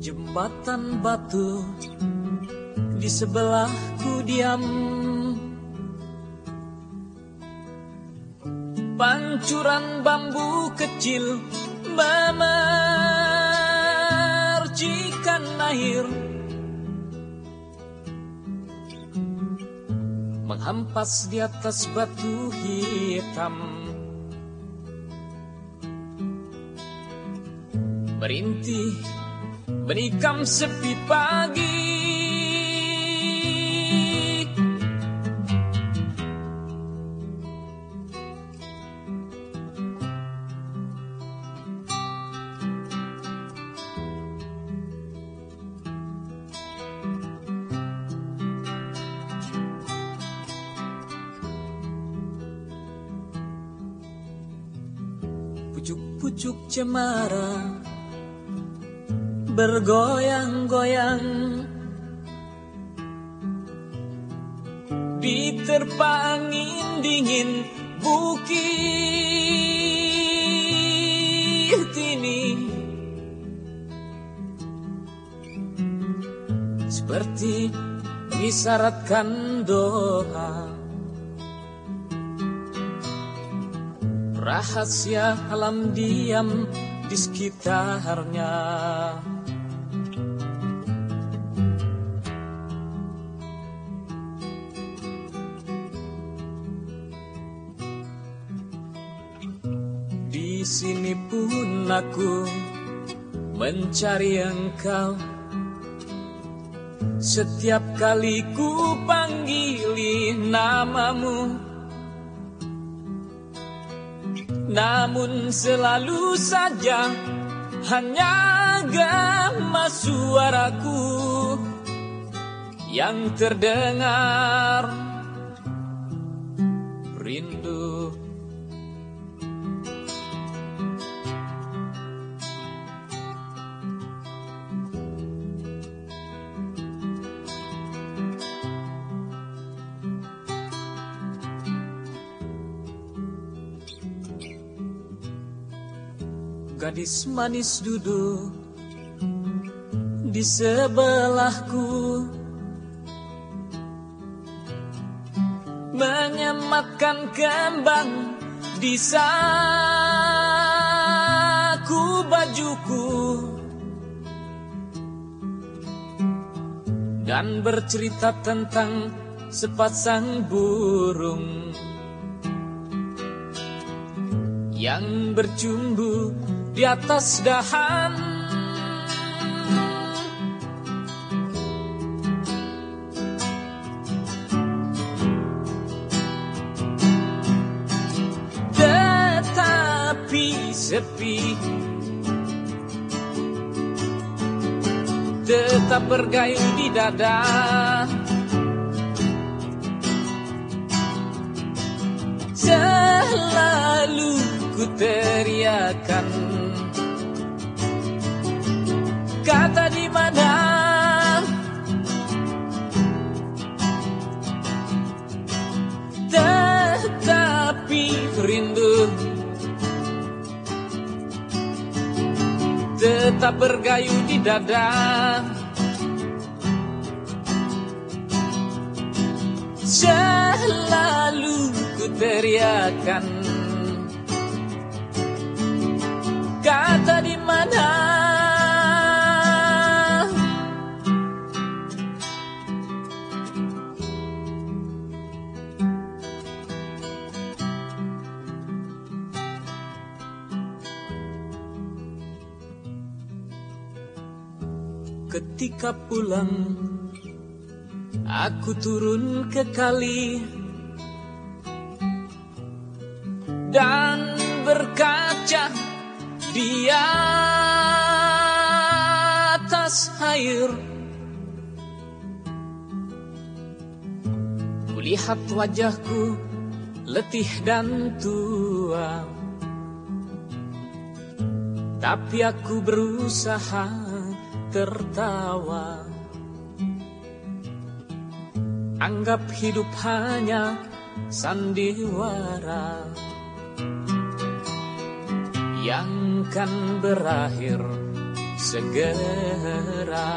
Jembatan batu di sebelahku diam. Pancuran bambu kecil memercikan air. Menghampas di atas batu hitam. Merintih menikam sepi pagi. Pucuk-pucuk cemara bergoyang-goyang Diterpa angin dingin bukit ini. Seperti disyaratkan doa Rahasia alam diam di sekitarnya Sini pun aku mencari engkau Setiap kali ku panggili namamu Namun selalu saja hanya gama suaraku yang terdengar rindu. Gadis manis duduk di sebelahku. Menyematkan kembang di saku bajuku Dan bercerita tentang sepasang burung Yang bercumbu di atas dahan. Tetapi sepi Tetap bergayung di dada. Selalu ku teriakan tetap bergayung di dada. Selalu ku teriakan. Kata di mana Ketika pulang Aku turun ke kali Dan berkaca di atas air. Kulihat wajahku letih dan tua. Tapi aku berusaha tertawa. Anggap hidup hanya sandiwara Yang kan berakhir segera